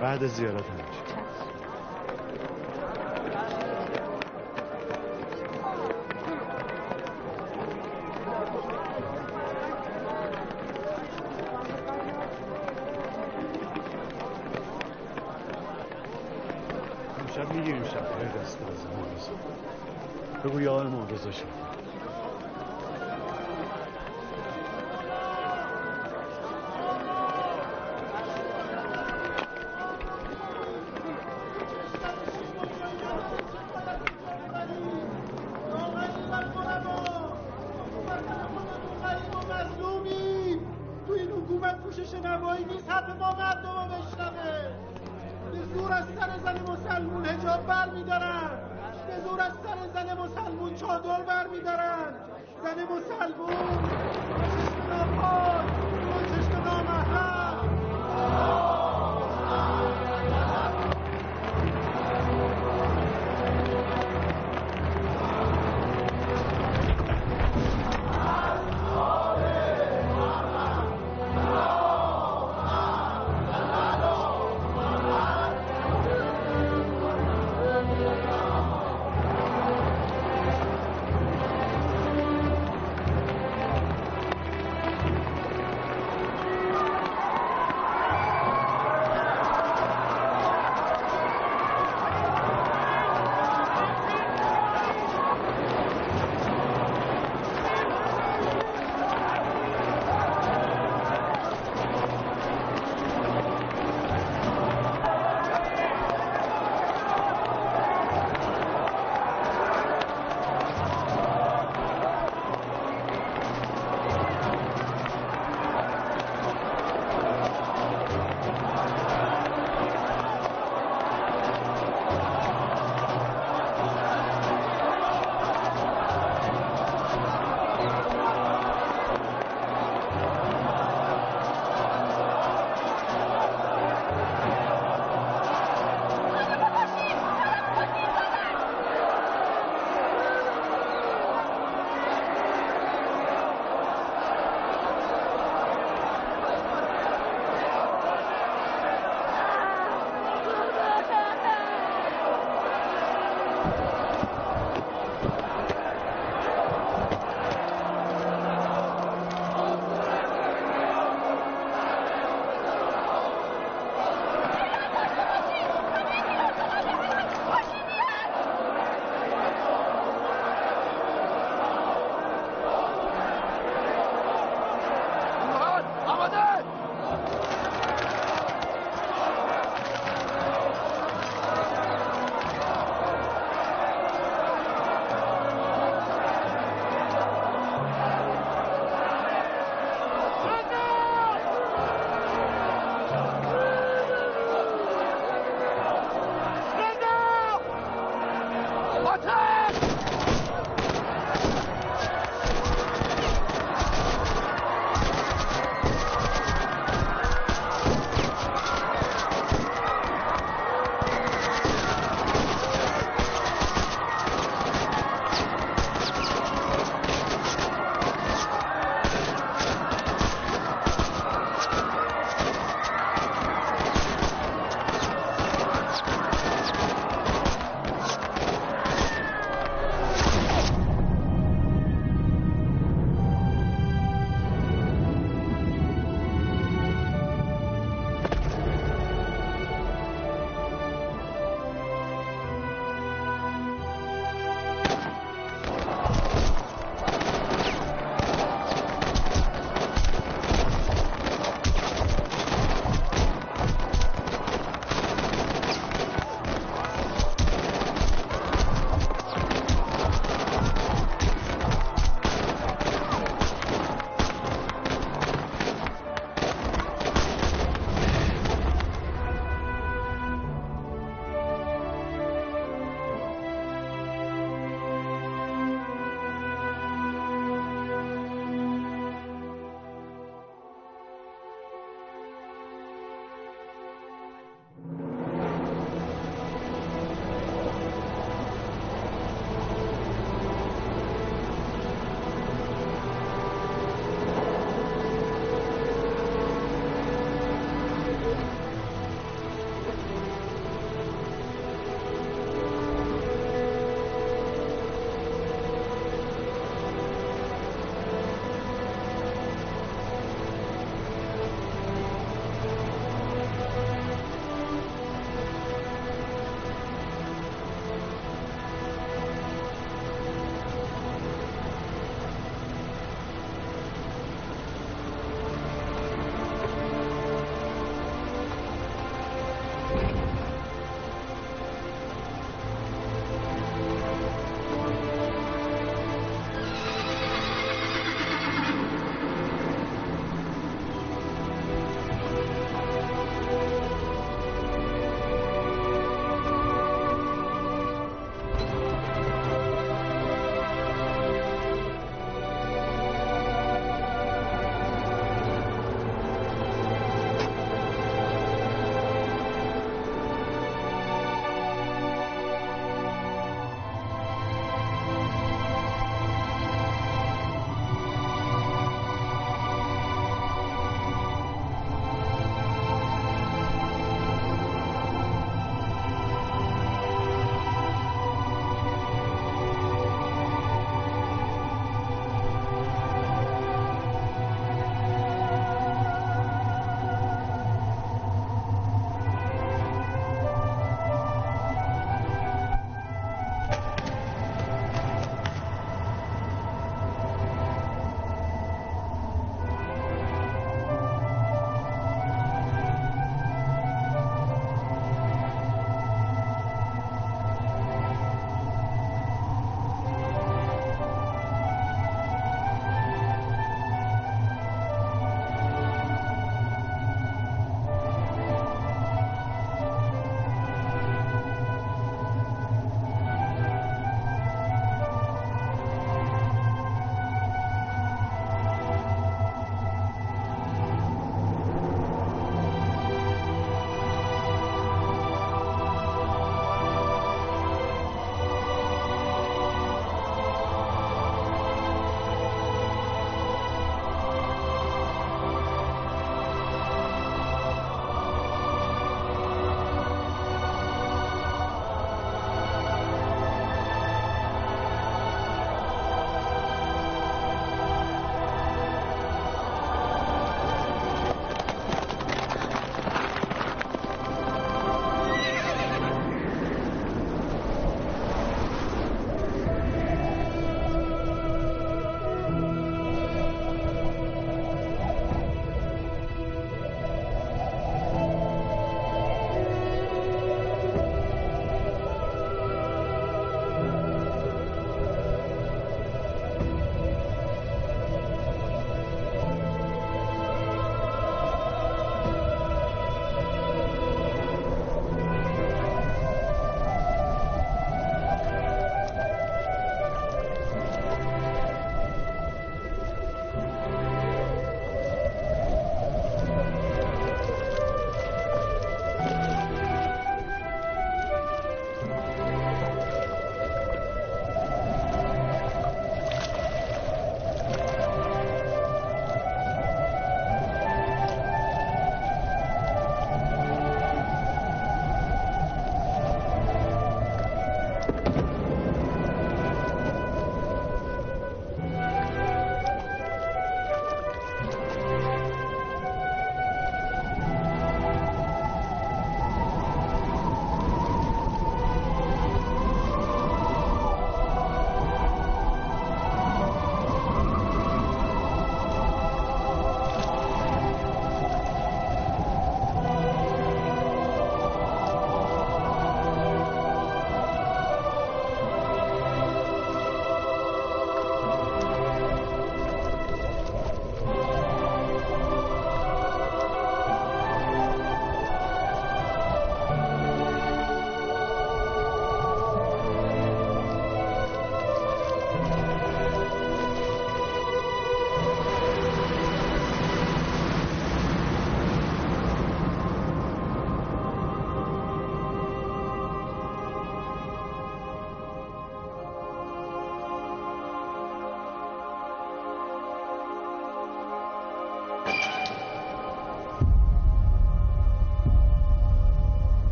بعد زیارت همیشه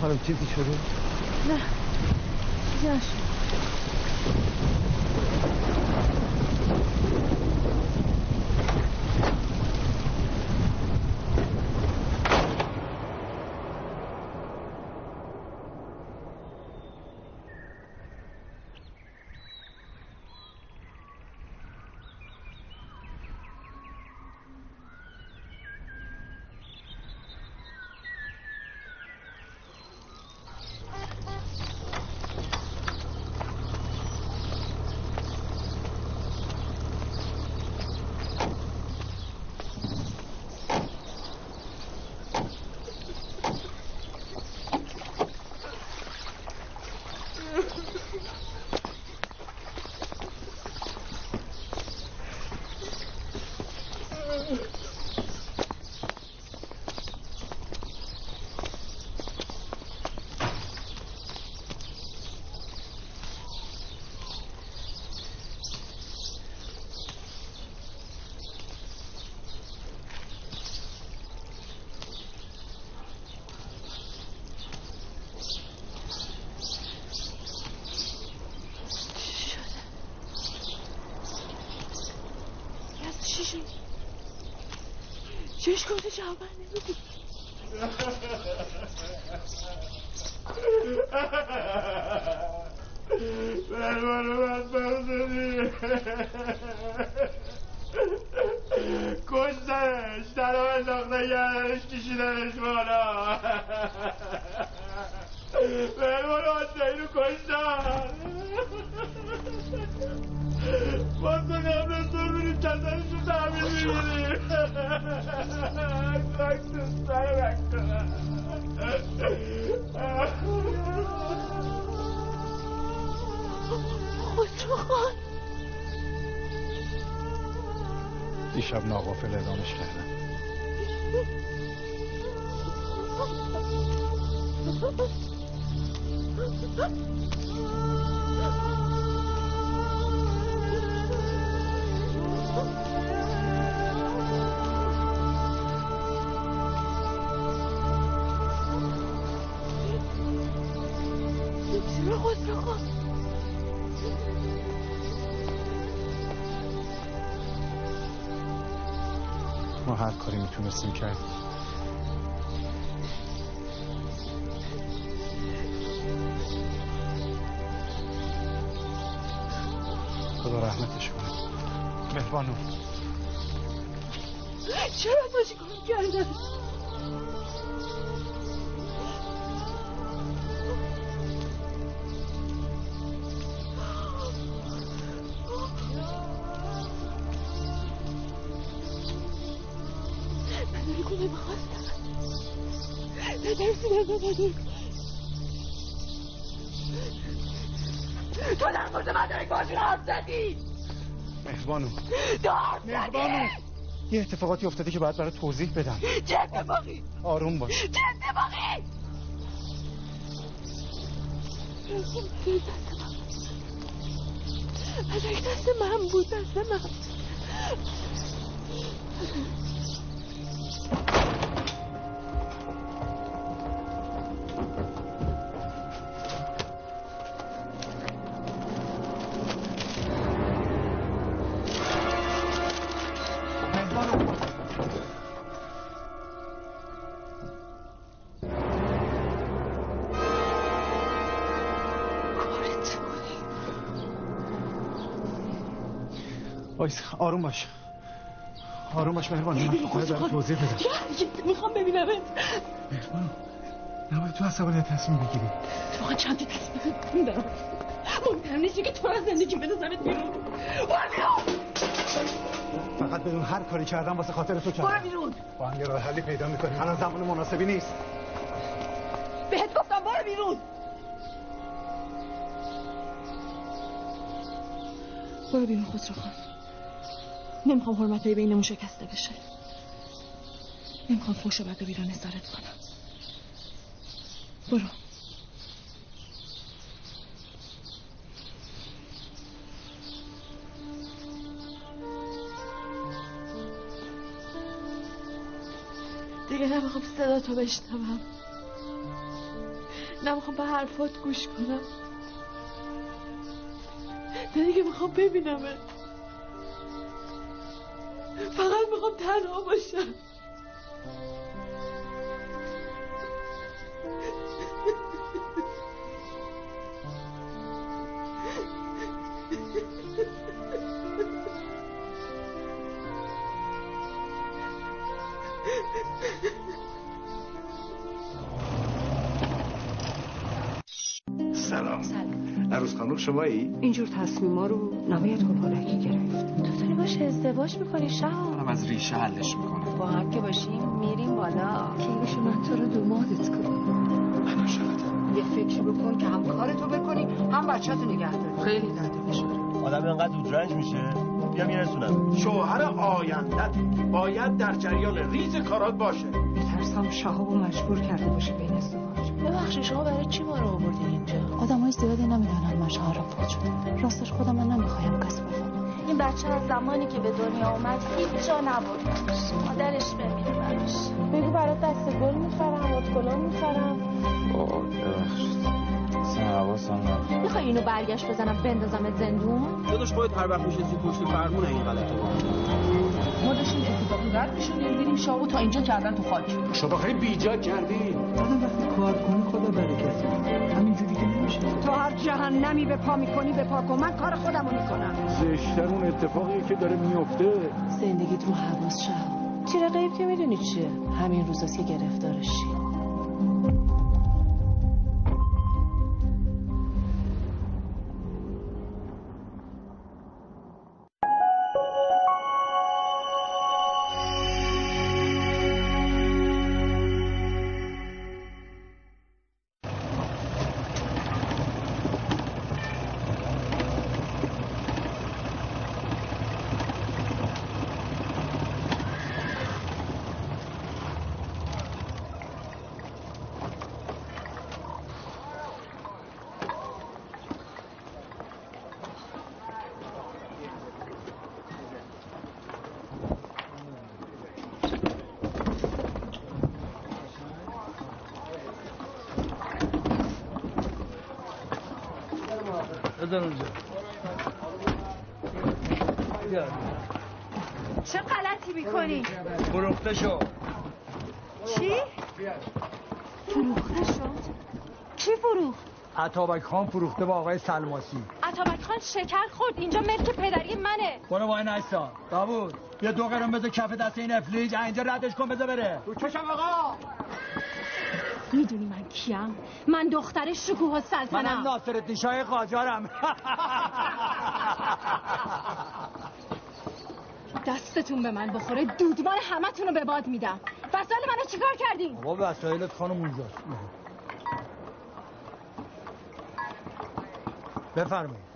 خانم چیزی شده؟ نه چیزی نشد چی شده یز چی شد چش گفته جواب من نمیدی برمانو بدبختونی کشتنش درم انداختن گردنش کشیدنش بالا. برمانو آسایی رو کشتن. باز قبل از تو میریم تعمیر می‌بینیم خاک تو سر خسرو خان دیشب ناقافل اعدامش چرا ما هر کاری می‌تونستیم کردیم. مهربانو چرا نترسیدم نداری تو در مورد باشی حرف زدی. مهربانو مهربانو یه اتفاقاتی افتاده که باید برای توضیح بدم. چه اتفاقی؟ آروم باش. چه اتفاقی؟ پدک دست من بود دست من. آروم باش. آروم باش مهربانو من باید برای توضیح بدم می‌خوام ببینمت. مهربانو نباید تو عصبانیت تصمیم بگیری. واقعا چند تا تصمیم دارم مهمتر نیست که تو از زندگی بندازمت بیرون. برو بیرون. فقط بدون هر کاری کردم واسه خاطر تو برو کردم بیرون. با هم یه راه حلی پیدا می‌کنیم. الان زمان مناسبی نیست. بهت گفتم برو بیرون. برو بیرون خسرو خان. نمی‌خوام حرمت بینمون شکسته بشه. نمی‌خوام فوش و بد و بیرانه سرت کنم. برو. دیگه نمی‌خوام صدا تو بشنوم. نمی‌خوام به حرفات گوش کنم. دیگه می‌خوام ببینمت. فقط می‌خوام تنها باشم. سلام. عروس خانم شمایی؟ اینجور تصمیما رو نباید کلهلکی گرفت. باش ازدواج می‌کنی شهاب منم از ریشه حلش می‌کنم. با هم که باشیم میریم بالا. کی بشه من تو رو دومادت کنم. من عاشقتم یه فکری بکن که هم کارتو بکنی هم بچه‌تو نگه داری. خیلی درد بشه آدم اینقدر زود رنج میشه. بیا میرسونم. شوهر آیندت باید در جریان ریز کارات باشه. میترسم شهابو مجبور کرده باشه به این ازدواج ببخشید شما برای چی ما رو آوردین اینجا؟ آدم های زیادی نمی‌دونن من شهرام فوت شده راستش خودم من نمی‌خوایم کسی این بچه از زمانی که به دنیا اومد هیچ جا نبود. مادرش بمیره براش. بگو برات دست گل می‌خرم اتکلون می‌خرم. می‌خوای اینو برگشت بزنم بندازمت زندون؟ داداش خودت هر وقت میشه پشت فرمون این غلطه. ما رد میشونیم دیدیم شاهو تا اینجا کردن تو خاک. شما خیلی بیجا کردی. آدم وقتی کار کنی خدا برکت میده همینجوری که نمیشه. تو هر جهنمی به پا می‌کنی به پا کن. من کار خودمو می‌کنم. زشتر اون اتفاقی که داره میفته زندگیت رو حواس شهاب تیر غیب که می‌دونی چیه؟ همین روزاست که گرفتارشی. عطابک خان فروخته با آقای سلماسی. عطابک خان شکر خورد. اینجا ملک پدری منه. برو وای نایستا داوود یه دو قرم بذار کف دست این افلیج. اینجا ردش کن بذار بره. تو چشم آقا. می‌دونی من کیم؟ من دختر شکوه منم السلطنم ناصر شاه قاجارم. دستتون به من بخوره. دودمان همتون رو به باد میدم. وسایل منو چیکار کردین؟ بابا وسایلت خانم اونجاست. بفرمایید.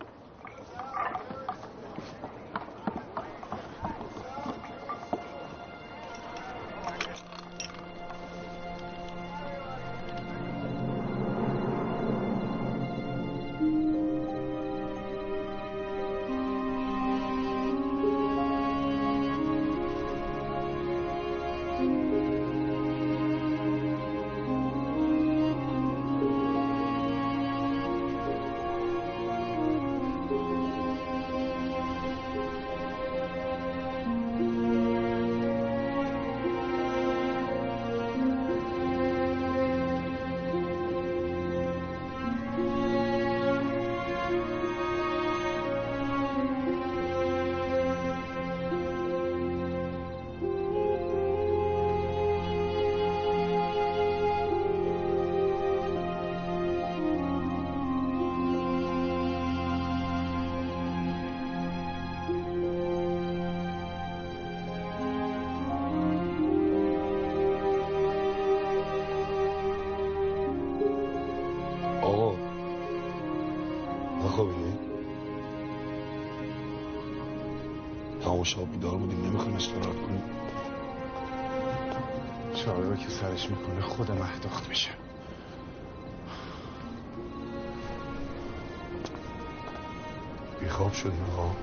بیخواب شدیم آقا.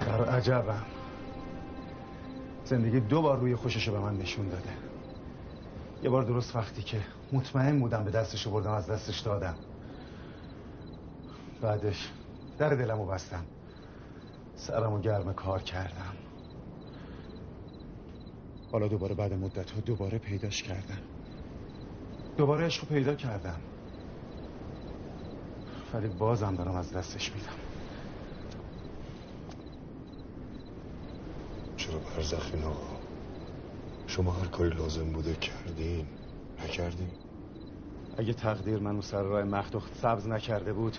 در عجبم. زندگی دو بار روی خوشش به من نشون داده. یه بار درست وقتی که مطمئن بودم به دستش بردم از دستش دادم. بعدش در دلمو بستم. سرمو گرم کار کردم. حالا دوباره بعد مدت ها دوباره پیداش کردم. دوباره عشق پیدا کردم. ولی بازم دارم از دستش میدم چرا برزخین آقا شما هر کاری لازم بوده کردین. نکردین؟ اگه تقدیر منو سر راه مخدوخت سبز نکرده بود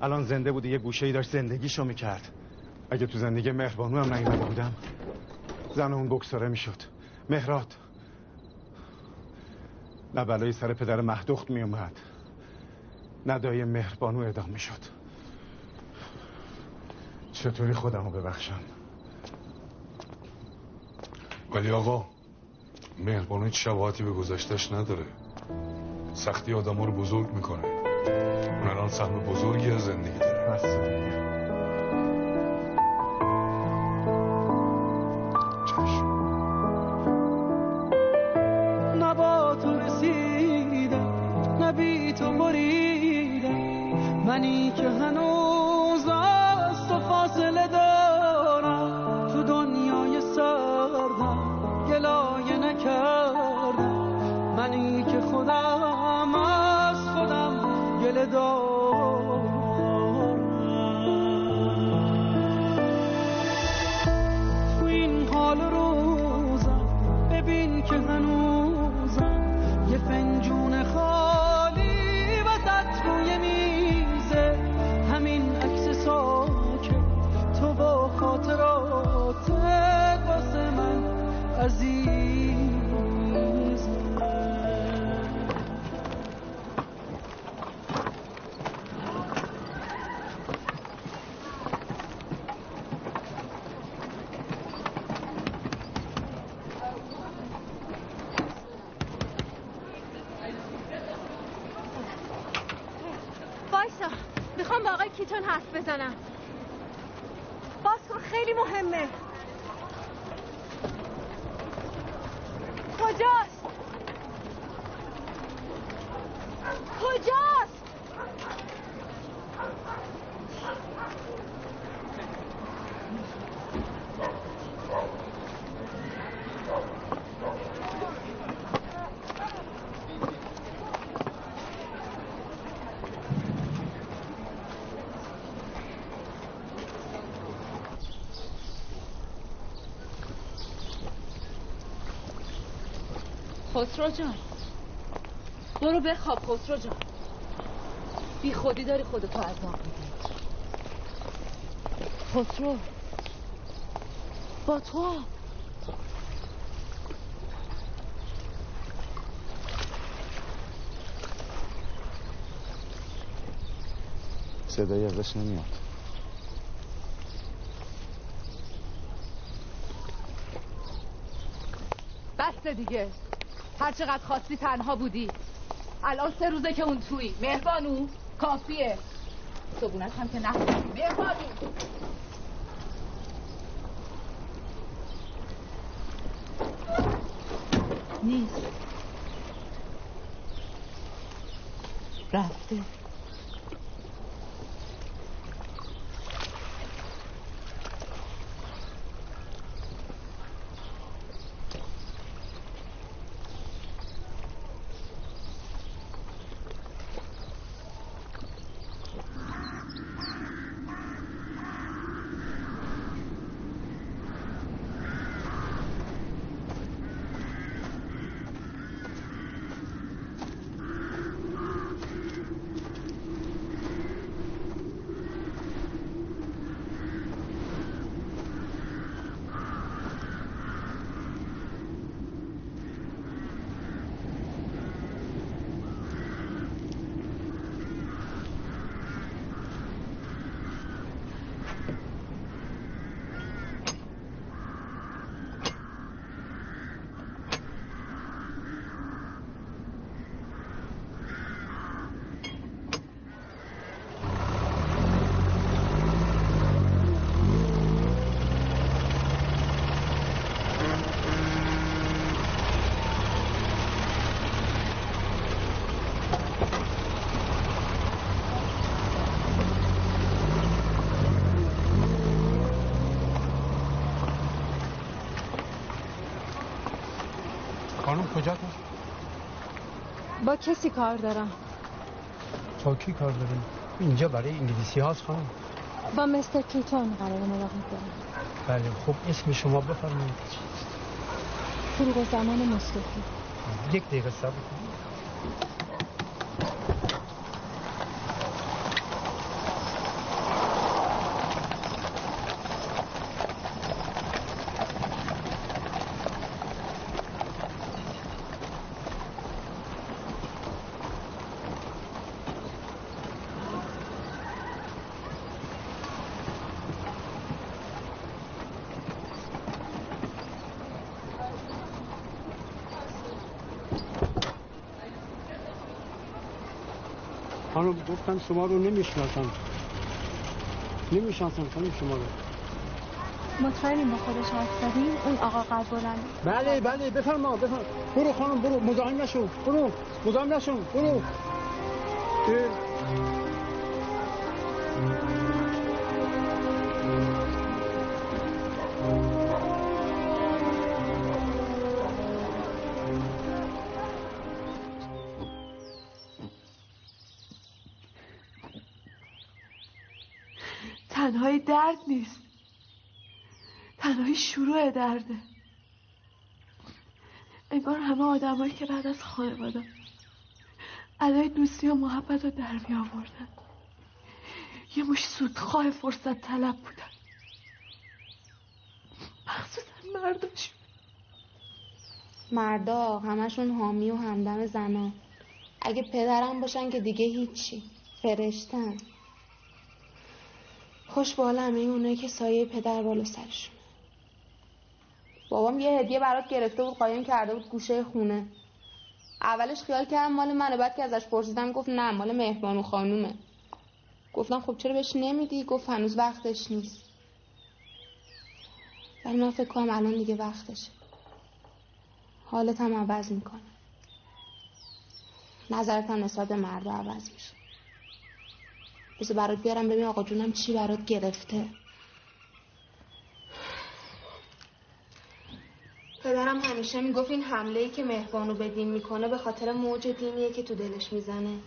الان زنده بوده یه گوشه ای داشت زندگیشو می‌کرد. اگه تو زندگی مهربانو هم نیومده بودم زن اون بکساره می‌شد. مهرات نه بلای سر پدر مهدوخت میومد نه دایی مهربانو اعدام می‌شد. چطوری خودمو ببخشم؟ ولی آقا مهربانو هیچ شباهتی به گذشتش نداره. سختی آدم رو بزرگ می‌کنه. اون الان سهم بزرگی از زندگی داره. بس. منی که هنوز از تو فاصله دارم. mundo. خسرو جان. برو بخواب خسرو جان. بی خودی داری خودتو عذاب میدی خسرو با تو صدایی ازش نمیاد. بسته دیگه. هر چقدر خواستی تنها بودی. الان سه روزه که اون توی مهربانو کافیه. صبونت هم که نخوردی مهربانو. نیست. رفته. کجا با کسی کار دارم. با کی کار داریم اینجا برای انگلیسی هاست خانم. با مستر کیتون قرار ملاقات دارم بله خب اسم شما بفرمایید. فروغ زمان مصطفی یک دقیقه صبر کنید. گفتم شما رو نمی‌شناسم نمی‌شناسم خانم شما رو. مطمئنیم با خودش حرف زدیم. اون آقا قد بلند بله بله بفرما بفرما. برو خانم برو. مزاحم نشو. برو. مزاحم نشو. برو. شروع درده. انگار همه آدمایی که بعد از خانواده ادای دوستی و محبت رو در می آوردن. یه مش سودخواه فرصت طلب بودن. مخصوصا مرداشون. مردا همشون حامی و همدم زنا اگه پدرم باشن که دیگه هیچی. فرشتن. خوش همه اونایی که سایه پدر بالا سرشون. بابام یه هدیه برات گرفته بود قایم کرده بود گوشه خونه. اولش خیال کردم مال منه بعد که ازش پرسیدم گفت نه مال مهربانو خانومه. گفتم خب چرا بهش نمیدی؟ گفت هنوز وقتش نیست. ولی من فکر کنم الان دیگه وقتشه. حالت هم عوض می‌کنه. نظرت هم نسبت به مردا عوض میشه. بذار برات بیارم ببین آقا جونم چی برات گرفته. پدرم همیشه می‌گفت این حمله ای که مهربانو به دین می‌کنه به خاطر موج دینیه که تو دلش می‌زنه.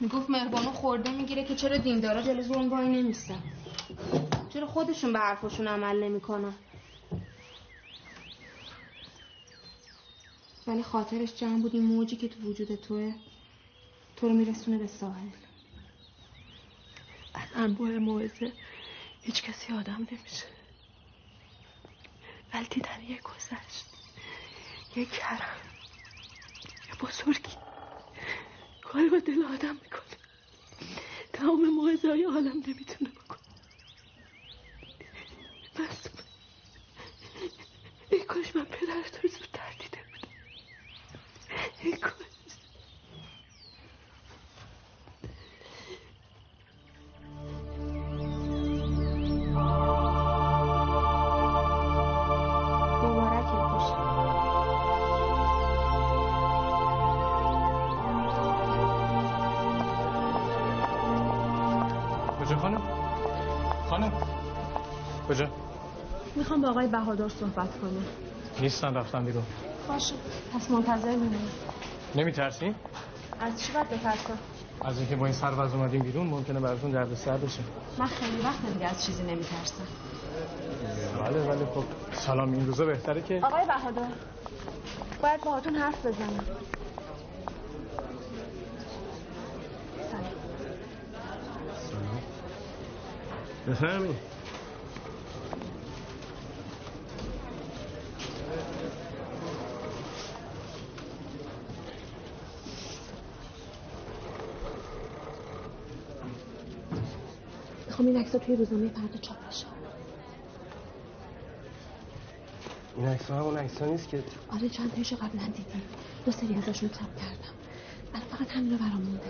می‌گفت مهربانو خورده می‌گیره که چرا دیندارا جلو ظلم وای نمیستن چرا خودشون به حرفشون عمل نمی‌کنن؟ ولی خاطرش جمع بود این موجی که تو وجود توه تو رو میرسونه به ساحل. از انواع موعظه هیچ کسی آدم نمیشه. ولی دیدن یه گذشت یه کرم یه بزرگی. کاری با دل آدم می‌کنه. تمام موعظه های عالم نمی‌تونه بکنه. بس. ای کاش من پدرت رو زودتر دیده بودم. ای کاش. آقای بهادر صحبت کنم نیستن رفتن بیرون. باشه. پس منتظر میمونم نمیترسین؟ از چی باید بترسم؟ از اینکه با این سرباز اومدین بیرون ممکنه براتون دردسر بشه. من خیلی وقت دیگه از چیزی نمیترسم. بله ولی خب. سلام این روزا بهتره که آقای بهادر باید باهاتون حرف بزنم. می‌خوام این عکس توی روزنامه فردا چاپ بشه این عکس همون عکس نیست که آره چند تایشو قبلا دیدیم دو سری ازشون چاپ کردم. الان فقط همین رو برام مونده.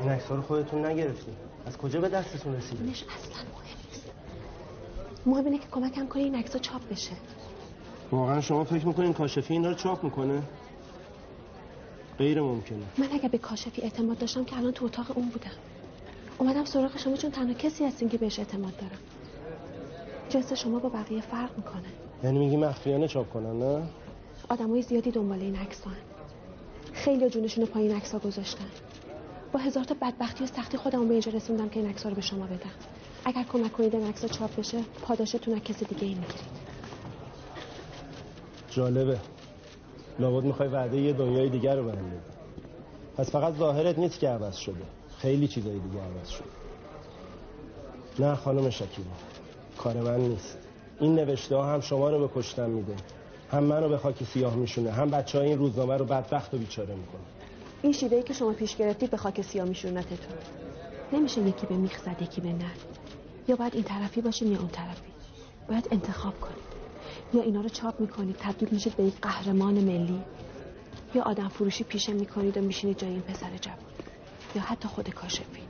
این عکس رو خودتون نگرفتین از کجا به دستتون رسید اینش اصلا مهم نیست. مهم اینه که کمکم کنی این عکس چاپ بشه. واقعا شما فکر می‌کنین کاشفی اینا رو چاپ می‌کنه؟ غیر ممکنه. من اگه به کاشفی اعتماد داشتم که الان تو اتاق اون بودم. اومدم سراغ شما چون تنها کسی هستین که بهش اعتماد دارم. جنس شما با بقیه فرق می‌کنه. یعنی میگی مخفیانه چاپ کنن نه؟ آدمای زیادی دنبال این عکس خیلی جونشون رو پایین عکس گذاشتن. با هزار تا بدبختی و سختی خودمون به اینجا رسوندم که این عکس رو به شما بدم. اگر کمک کنید این عکس چاپ بشه پاداشتون از کسی دیگه ای می‌گیرید جالبه. لابد می‌خوای وعده یه دنیای دیگر رو بهم پس فقط ظاهرت نیست که عوض شده. خیلی چیزای دیگه عوض شده نه خانم شکیبا. کار من نیست. این نوشته ها هم شما رو به کشتن میده. هم منو به خاک سیاه میشونه. هم بچه های این روزنامه رو بدبخت و بیچاره می‌کنه. این شیوه ای که شما پیش گرفتید به خاک سیاه میشونتتون نمیشه یکی به میخ زد یکی به نه یا باید این طرفی باشیم یا اون طرفی. باید انتخاب کنید. یا اینا رو چاپ می‌کنید تبدیل میشید به یک قهرمان ملی. یا آدم فروشی پیشه می‌کنید و میشینید جای این پسر جوان. یا حتی خود کاشفی.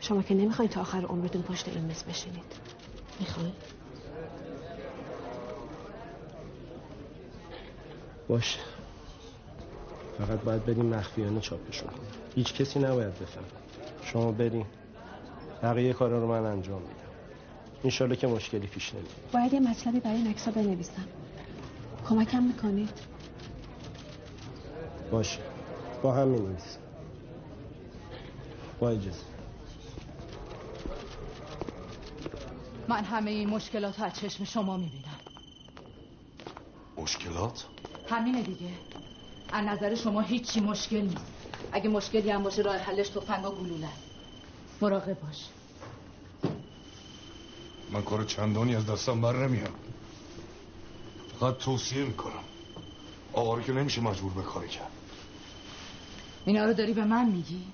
شما که نمی‌خواید تا آخر عمرتون پشت این میز بشینید. می‌خواید باشه. فقط باید بریم مخفیانه چاپشون کنیم. هیچ کسی نباید بفهم شما بریم بقیه کارا رو من انجام میدم. انشالله که مشکلی پیش نمیاد. باید یه مطلبی برای نکسا بنویسم. کمکم می‌کنید؟ باشه. با هم می‌نویسیم با اجازه من همه این مشکلات رو از چشم شما می‌بینم. مشکلات؟ همینه دیگه. از نظر شما هیچی مشکل نیست. اگه مشکلی هم باشه راه حلش تفنگ و گلوله. مراقب باش. من کار چندانی از دستم بر نمیام. فقط توصیه می‌کنم. آقا که نمیشه مجبور به کاری کرد. اینا رو داری به من میگی؟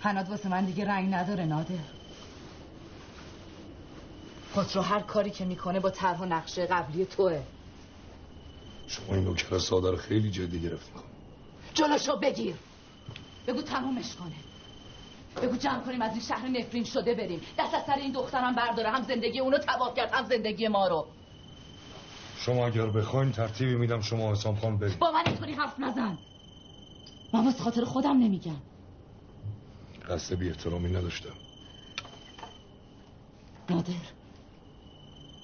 هناد واسه من دیگه رنگ نداره نادر. خسرو هر کاری که می‌کنه با طرح و نقشه قبلی توه. شما این نوکر ساده رو خیلی جدی گرفتین جلوشو بگیر. بگو تمومش کنه. بگو جمع کنیم از این شهر نفرین شده بریم. دست از سر این دخترم برداره هم زندگی اونو تباه کرد هم زندگی ما رو. شما اگر بخواین ترتیبی میدم شما حسام خان بریم با من اینطوری حرف نزن. من واسه خاطر خودم نمیگم. قصد بی احترامی نداشتم. نادر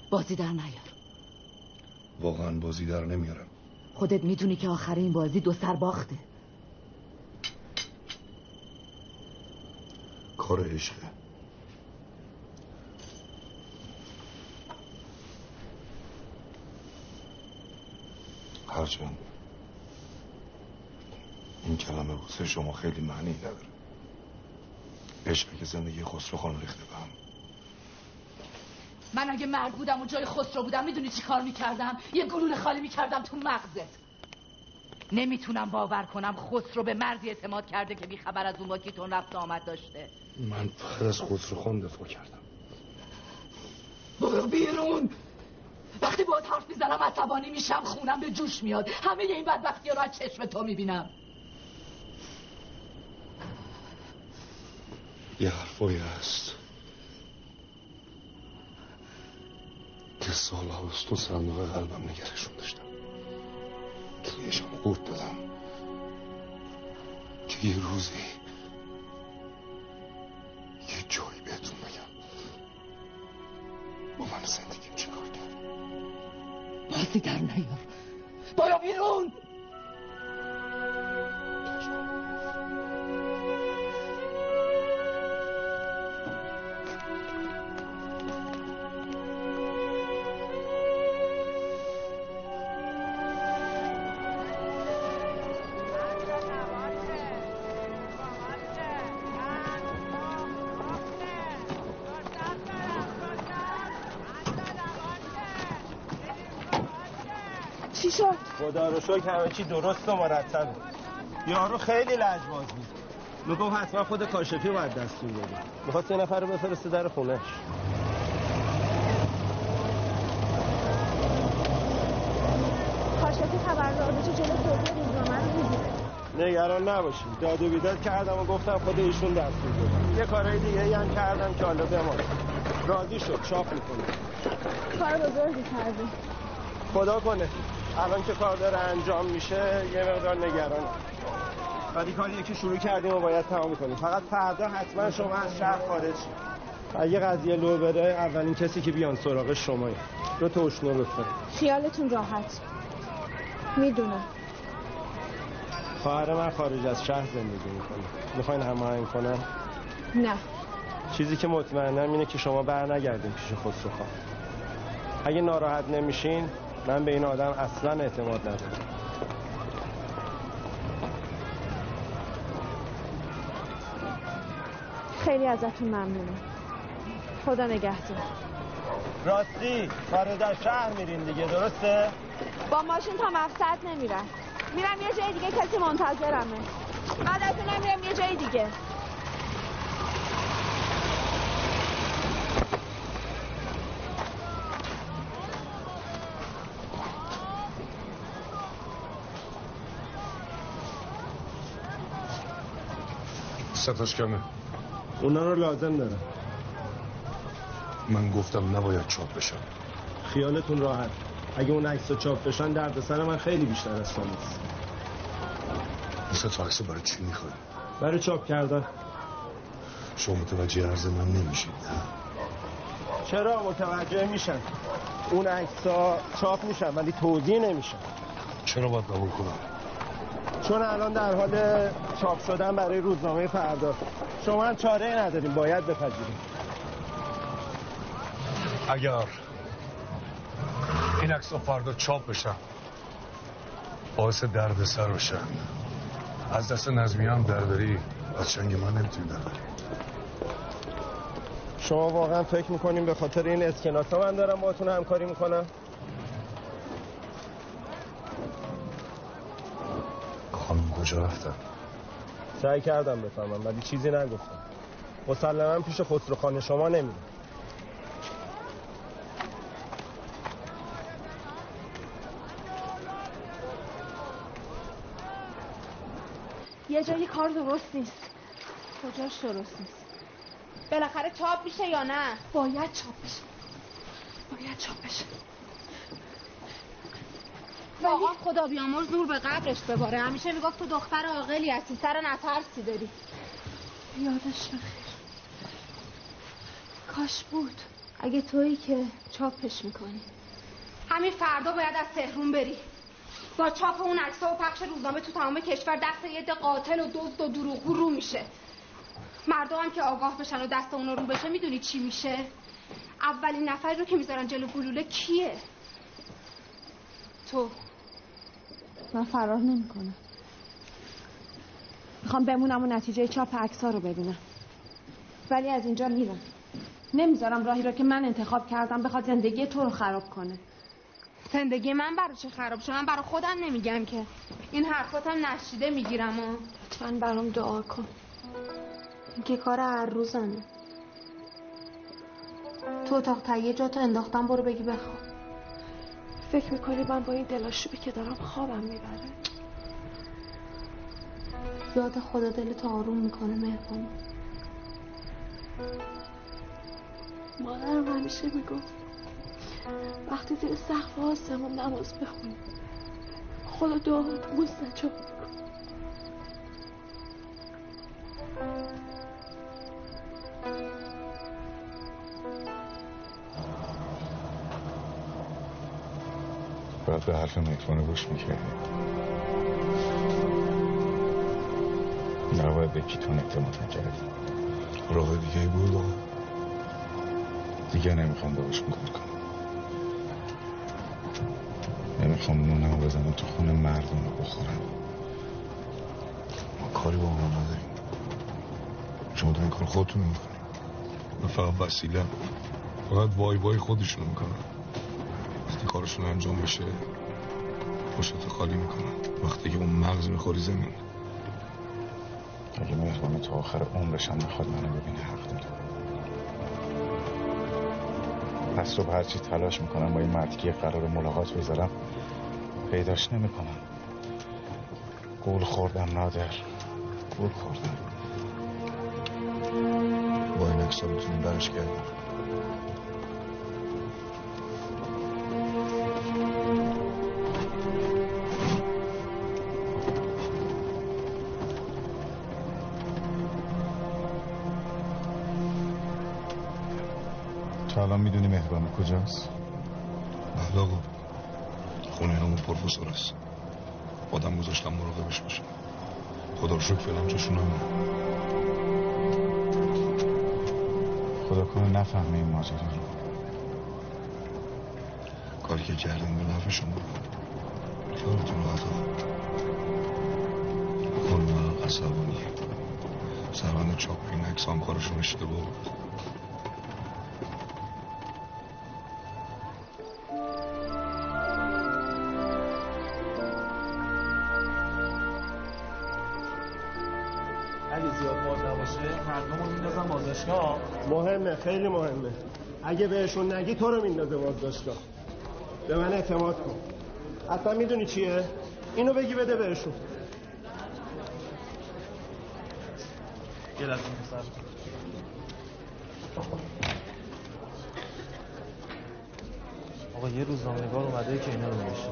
بازی در نیار. واقعا بازی در نمیارم. خودت می‌دونی که آخر این بازی دو سر باخته. کار عشقه. هرچند این کلمه واسه شما خیلی معنی نداره. عشقی که زندگی خسرو خان ریخته به هم. من اگه مرد بودم و جای خسرو بودم می‌دونی چی کار می‌کردم؟ یه گلوله خالی می‌کردم تو مغزت. نمی‌تونم باور کنم خسرو به مردی اعتماد کرده که بیخبر از اون با تون رفت آمد داشته. من فقط از خسرو خان دفاع کردم. برو بیرون! وقتی باید حرف می‌زنم عصبانی میشم خونم به جوش میاد. همه این بدبختی رو از چشم تو می‌بینم. یه حرفایی هست. که سال هاست تو صندوق قلبم نگرشون داشتم. تویشم قورت بدم که یه روزی یه جایی بهتون بگم. با من زندگیم چی کار کرد؟ بازی در نیار. شکر همه چی درست و مرتب یارو خیلی لجباز بود. می‌گفت حتما خود کاشفی باید دستور بده. می‌خواست یه نفر رو بفرسته در خونش کاشفی خبردارش جلو توضیح روزنامه رو می‌گیره. نگران نباشید. داد و بیداد کردم و گفتم خود ایشون دستور بده. یه کارهای دیگه هم کردم که حالا بمان راضی شد. چاپ می‌کنه. کار بزرگی کردی. خدا کنه. الان که کار داره انجام میشه یه مقدار نگران ولی کاریه که شروع کردیم و باید تمام کنیم. فقط فردا حتما شما از شهر خارج اگه قضیه لو بره اولین کسی که بیان سراغ شمایی دو تا اشنو لطفا خیالتون راحت. می‌دونم. خواهر من خارج از شهر زندگی می‌کنه. می‌خواین هماهنگ کنم نه. چیزی که مطمئنم اینه که شما بر نگردین پیش خسرو خان اگه ناراحت نمیشین من به این آدم اصلا اعتماد ندارم. خیلی ازتون ممنونم. خدا نگهدار. راستی خارج از شهر میرین دیگه درسته؟ با ماشین تا مقصد نمیرم. میرم یه جای دیگه کسی منتظرمه. بعد از اونم میرم یه جای دیگه. ستاش کمه اونا رو لازم دارم. من گفتم نباید چاپ بشن خیالتون راحت. اگه اون عکس چاپ بشن درد سر من خیلی بیشتر از شماست مثل تا عکس برای چی می‌خوای برای چاپ کردن. شما متوجه عرض من نمیشید نه؟ چرا متوجه میشن اون عکس ها چاپ میشن ولی توضیح نمیشن. چرا باید قبول کنم؟ چون الان در حال چاپ شدن برای روزنامه فردا. شما هم چاره نداریم باید بپذیریم. اگر این عکس فردا چاپ بشن باعث درد سر بشن از دست نظمی هم درداری از چنگ من نمی‌تونی درداری شما واقعا فکر می‌کنیم به خاطر این اسکناس ها من دارم باتون همکاری می‌کنم؟ خانم کجا رفتن؟ سعی کردم بفهمم ولی چیزی نگفتم. مسلما پیش خسروخان شما نمیره یه جایی کار درست نیست. کجاش درست نیست؟ بالاخره چاپ میشه یا نه؟ باید چاپ بشه. باید چاپ بشه. واقعا خدا بیامرز نور به قبرش بباره. همیشه می‌گفت تو دختر عاقلی هستی. سر نترسی داری؟ یادش بخیر کاش بود. اگه تویی که چاپش می‌کنی. همین فردا باید از تهرون بری. با چاپ اون عکس‌ها و پخش روزنامه تو تمام کشور دست یه قاتل و دزد و دروغگو رو میشه. مردم هم که آگاه بشن و دست اون رو بشه می‌دونی چی میشه؟ اولین نفری رو که می‌ذارن جلو گلوله کیه؟ تو. من فرار نمی‌کنم. می‌خوام بمونم و نتیجه چاپ عکس‌ها رو ببینم. ولی از اینجا میرم. نمی‌ذارم راهی رو که من انتخاب کردم بخواد زندگی تو رو خراب کنه. زندگی من برای چه خراب شد من برای خودم نمیگم که. این حرفاتم نشیده می‌گیرم و لطفا برام دعا کن. این که کار هر روزمه. تو اتاق تهیه جا تو انداختم برو بگی بخواب. فکر می‌کنی من با این دلاشوبی که دارم خوابم می‌بره؟ یاد خدا دلت آروم می‌کنه مهربان. مادرم همیشه می‌گفت وقتی زیر سقف آسمون نماز بخونی خدا دعاتو مستجاب میکن به حرف مهربانه گوش می‌کردی نباید به کیتون اعتماد می‌کردی راه دیگه بود؟ دیگه نمی‌خوام باش کار کنم. نمی‌خوام نونم بزنم تو خونه مردم رو بخورم. ما کاری با هم نداریم. شما دارین کار خودتون می‌کنیم من فقط وسیله. فقط وای وای خودشونو می‌کنن. وقتی کارشون انجام بشه پشت خالی می‌کنن وقتی که اون مغز می‌خوری زمین. اگه مهربانه تا آخر عمرشم نخواد منو ببینه حق داره. پس صبح هرچی تلاش می‌کنم با این مردی که قرار ملاقات بذارم پیداش نمی‌کنم. گول خوردم نادر. گول خوردم. با این اکسا می‌تونیم برش کردیم. کجاست؟ آقا. خونه همون پروفسور است. آدم گذاشتم مراقبش باشه خدا رو شکر فعلا جاشون هم خدا کنه نفهمه این ماجرا رو. کاری که کردیم به نفع شما. خیالتون راحت کلمه عصبانیه سربند چاپین هم کارشون اشتباه بود. خیلی مهمه. اگه بهشون نگی تو رو میندازه بازداشتگاه به من اعتماد کن. حتما می‌دونی چیه؟ اینو بگی بده بهشون. یه لحظه. آقا یه روزنامه‌نگار اومده که اینا رو نوشته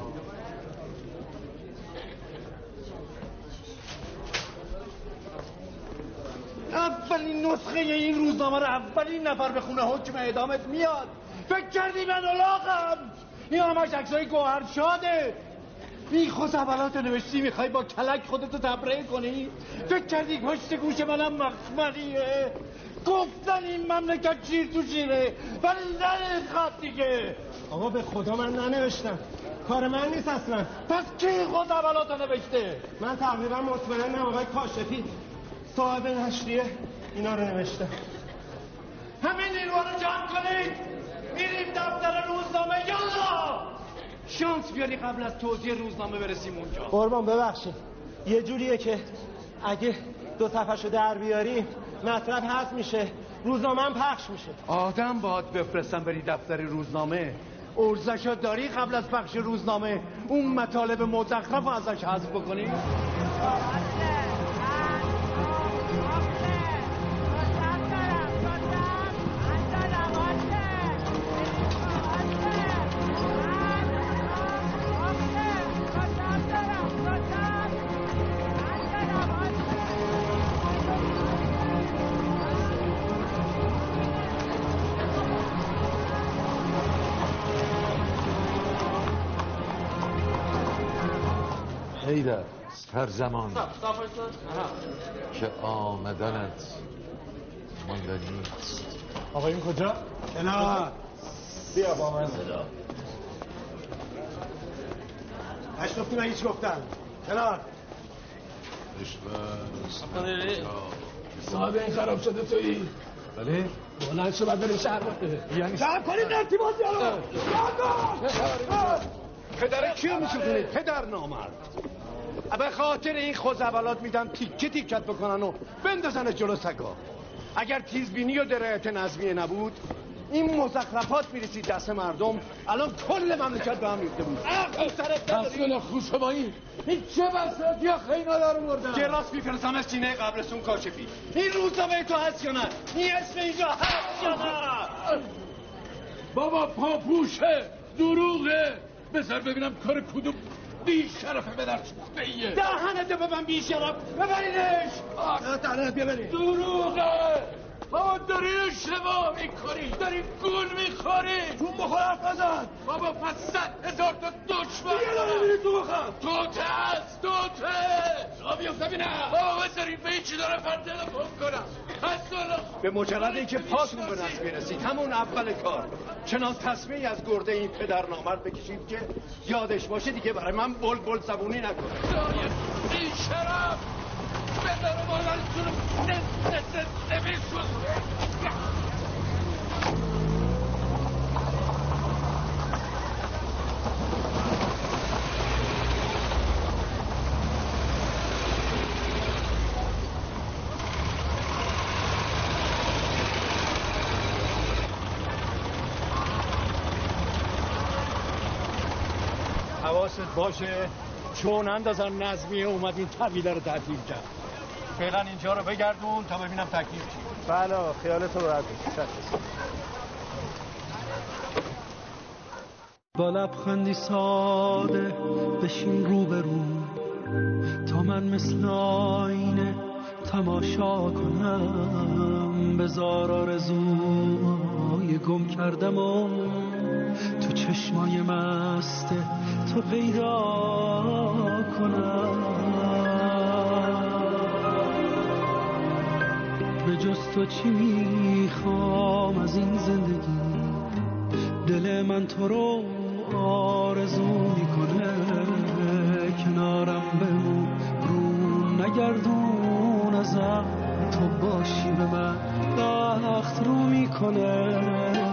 اولین نسخه این روزنامه رو اولین نفر به خونه حکم اعدامت میاد. فکر کردی من الاغم این همش عکسای گوهر شاده این خود اولات نوشتی می‌خوای با کلک خودتو تبرئه کنی؟ فکر کردی پشت گوش منم مخملیه گفتن این مملکت چیر تو شیره ولی ننخواد دیگه. آقا به خدا من ننوشتم. کار من نیست اصلا. پس کی خود اولاتو نوشته؟ من تقریبا مطمئنم آقای کاشفی. صاحب نشریه. اینا رو نوشته. همین نیروها رو جمع کنید. میریم دفتر روزنامه. یالا! شانس بیاری قبل از توضیح روزنامه برسیم اونجا. قربان ببخشید. یه جوریه که اگه دو صفحشو در بیاریم مطلب هست میشه. روزنامه هم پخش میشه. آدم باید بفرستم بری دفتر روزنامه. ارزشو داری قبل از پخش روزنامه. اون مطالب مزخرف ازش حذف بکنی. حیدر هر زمان که آمدنت ماندنی است آقا این کجا؟ کنار. بیا با من. اشرفی من هیچ گفتم کنار. صاحب این خراب شده تویی. بله؟ بلند شو بعد بریم شهر یعنی جمع کنید ارتباطی رو. پدر کیو میسوزونید پدر نامرد. به خاطر این خوزبلات میدم تیکه تیکت بکنن و بندازن جلو سگا. اگر تیزبینی و درایت نظمیه نبود این مزخرفات می‌رسید دست مردم. الان کل مملکت به هم ریخته بود. تسکن خوشبایی این چه بساطی ها خینا دار مردن؟ که راست میفرستم از سینه قبرستون کاشفی. این روزنامه تو هست یا نه؟ این اسم اینجا هست یا نه؟ بابا پاپوشه دروغه. بذار ببینم کار کدوم بی شرفه به در ایه دهنت ببن بی شرف. ببرینش. دهنت ببرین. دروغه بابا داری اشتباه می‌کنی. داری گول می‌خوری. چون بخور حرف نزن. بابا پس صد هزار تا دشمن. دیگه داره میری تو بخم توته هست توته را بیفته بینم بابا بذارین به چی داره فر تلفن کنم. به مجرد اینکه پاتون به نصب رسید همون اول کار. چنان تصمیمی از گرده این پدر نامرد بکشید که یادش باشه دیگه برای من بل بل زبونی نکنه شرف حواست باشه چون اندازن نظمیه اومد این طویله رو تعطیل کرد. فعلا اینجا رو بگردون تا ببینم تکلیف چی بله خیالتو راحت با لبخندی ساده بشین رو به رو تا من مثل آینه تماشا کنم. بزار آرزوی گم کردم و تو چشمای مست تو پیدا کنم. به جز تو چی می‌خوام از این زندگی؟ دل من تو رو آرزو می‌کنه کنارم بمون. رو نگردون ازم تو باشی به من. بخت رو می‌کنه.